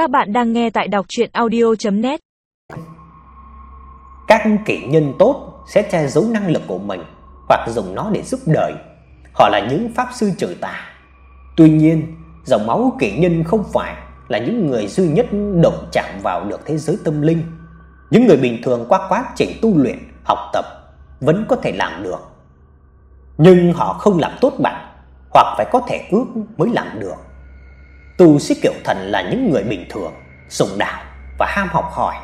Các bạn đang nghe tại đọc audio net Các kỷ nhân tốt sẽ che giấu năng lực của mình hoặc dùng nó để giúp đời. Họ là những pháp sư trừ tà. Tuy nhiên, dòng máu kỷ nhân không phải là những người duy nhất động chạm vào được thế giới tâm linh. Những người bình thường qua quá trình tu luyện, học tập vẫn có thể làm được. Nhưng họ không làm tốt bằng hoặc phải có thể ước mới làm được. Tu sĩ kiệu thần là những người bình thường, sùng đạo và ham học hỏi.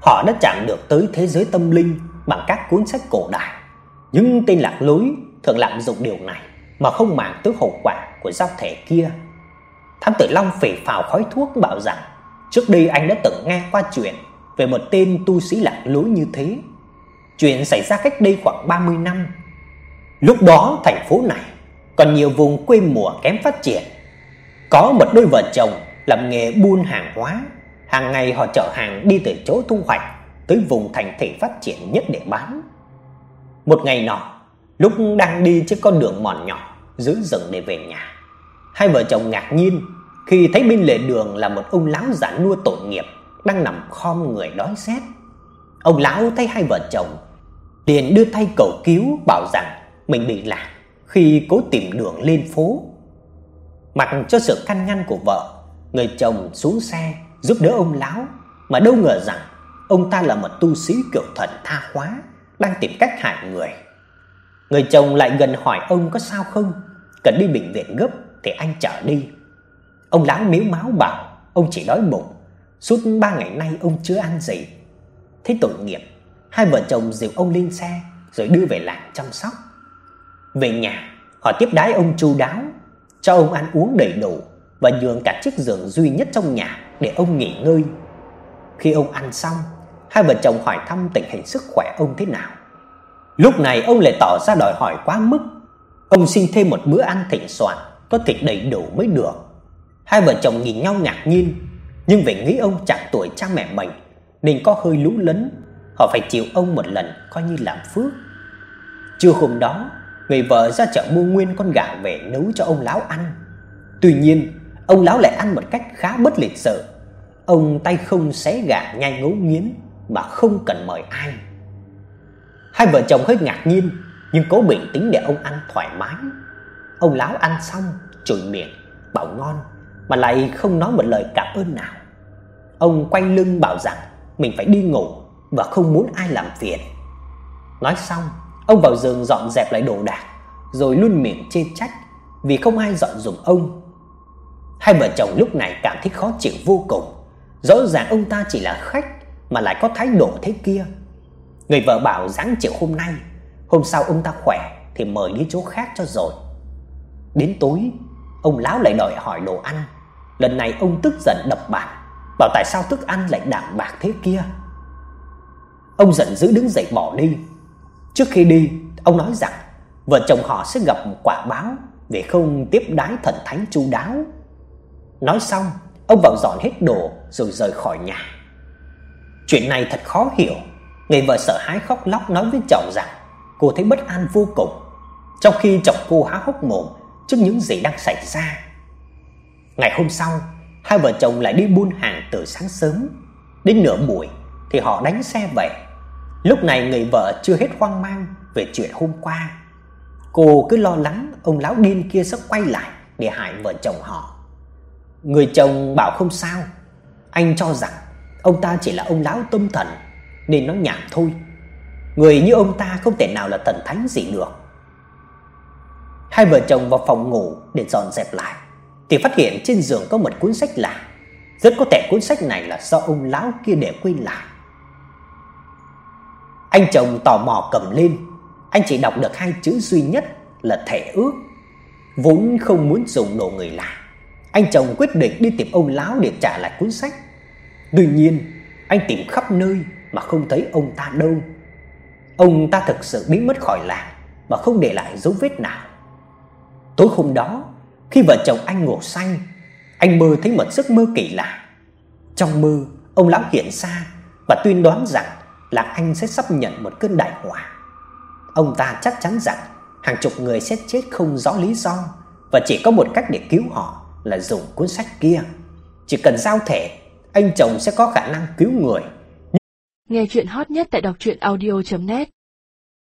Họ đã chạm được tới thế giới tâm linh bằng các cuốn sách cổ đại. Những tên lạc lối thường lạm dụng điều này mà không màng tới hậu quả của giao thể kia. Thám tử Long phỉ phào khói thuốc bảo rằng trước đây anh đã từng nghe qua chuyện về một tên tu sĩ lạc lối như thế. Chuyện xảy ra cách đây khoảng 30 năm. Lúc đó thành phố này còn nhiều vùng quê mùa kém phát triển. Có một đôi vợ chồng làm nghề buôn hàng hóa, hàng ngày họ chở hàng đi từ chỗ thu hoạch tới vùng thành thị phát triển nhất để bán. Một ngày nọ, lúc đang đi trên con đường mòn nhỏ giữa rừng để về nhà, hai vợ chồng ngạc nhiên khi thấy bên lề đường là một ông lão già nua tội nghiệp đang nằm khom người đói rét. Ông lão thấy hai vợ chồng liền đưa tay cầu cứu bảo rằng mình bị lạc khi cố tìm đường lên phố. Mặc cho sự can ngăn của vợ, người chồng xuống xe giúp đỡ ông lão mà đâu ngờ rằng ông ta là một tu sĩ kiểu thần tha hóa đang tìm cách hại người. Người chồng lại gần hỏi ông có sao không, cần đi bệnh viện gấp thì anh chở đi. Ông lão miếu máu bảo ông chỉ đói bụng, suốt ba ngày nay ông chưa ăn gì. Thấy tội nghiệp, hai vợ chồng dìu ông lên xe rồi đưa về làng chăm sóc. Về nhà, họ tiếp đái ông chu đáo, cho ông ăn uống đầy đủ và nhường cả chiếc giường duy nhất trong nhà để ông nghỉ ngơi. Khi ông ăn xong, hai vợ chồng hỏi thăm tình hình sức khỏe ông thế nào. Lúc này ông lại tỏ ra đòi hỏi quá mức. Ông xin thêm một bữa ăn thịnh soạn, có thịt đầy đủ mới được. Hai vợ chồng nhìn nhau ngạc nhiên, nhưng vì nghĩ ông chẳng tuổi cha mẹ mình nên có hơi lú lẫn, họ phải chịu ông một lần coi như làm phước. Trưa hôm đó, người vợ ra chợ mua nguyên con gà về nấu cho ông lão ăn. Tuy nhiên, ông lão lại ăn một cách khá bất lịch sự. Ông tay không xé gà nhai ngấu nghiến mà không cần mời ai. Hai vợ chồng hơi ngạc nhiên nhưng cố bình tĩnh để ông ăn thoải mái. Ông lão ăn xong, chửi miệng, bảo ngon mà lại không nói một lời cảm ơn nào. Ông quay lưng bảo rằng mình phải đi ngủ và không muốn ai làm phiền. Nói xong, ông vào giường dọn dẹp lại đồ đạc, rồi luôn miệng chê trách vì không ai dọn dùm ông. Hai vợ chồng lúc này cảm thấy khó chịu vô cùng. Rõ ràng ông ta chỉ là khách mà lại có thái độ thế kia. Người vợ bảo dáng chiều hôm nay, hôm sau ông ta khỏe thì mời đi chỗ khác cho rồi. Đến tối, ông lão lại đòi hỏi đồ ăn. Lần này ông tức giận đập bàn, bảo tại sao thức ăn lại đạm bạc thế kia. Ông giận dữ đứng dậy bỏ đi. Trước khi đi, ông nói rằng vợ chồng họ sẽ gặp quả báo để không tiếp đái thần thánh chu đáo. Nói xong, ông vào dọn hết đồ rồi rời khỏi nhà. Chuyện này thật khó hiểu. Người vợ sợ hãi khóc lóc nói với chồng rằng cô thấy bất an vô cùng, trong khi chồng cô há hốc mồm trước những gì đang xảy ra. Ngày hôm sau, hai vợ chồng lại đi buôn hàng từ sáng sớm, đến nửa buổi thì họ đánh xe về. Lúc này người vợ chưa hết hoang mang về chuyện hôm qua. Cô cứ lo lắng ông lão điên kia sẽ quay lại để hại vợ chồng họ. Người chồng bảo không sao, anh cho rằng ông ta chỉ là ông lão tâm thần nên nó nhảm thôi. Người như ông ta không thể nào là thần thánh gì được. Hai vợ chồng vào phòng ngủ để dọn dẹp lại thì phát hiện trên giường có một cuốn sách lạ. Rất có thể cuốn sách này là do ông lão kia để quên lại. Anh chồng tò mò cầm lên, anh chỉ đọc được hai chữ duy nhất là thể ước. Vốn không muốn dùng đồ người lạ, anh chồng quyết định đi tìm ông lão để trả lại cuốn sách. Tuy nhiên, anh tìm khắp nơi mà không thấy ông ta đâu. Ông ta thực sự biến mất khỏi làng mà không để lại dấu vết nào. Tối hôm đó, khi vợ chồng anh ngủ say, anh mơ thấy một giấc mơ kỳ lạ. Trong mơ, ông lão hiện ra và tuyên đoán rằng là anh sẽ sắp nhận một cơn đại họa. Ông ta chắc chắn rằng hàng chục người sẽ chết không rõ lý do và chỉ có một cách để cứu họ là dùng cuốn sách kia. chỉ cần giao thể, anh chồng sẽ có khả năng cứu người. Nghe chuyện hot nhất tại đọc truyện audio net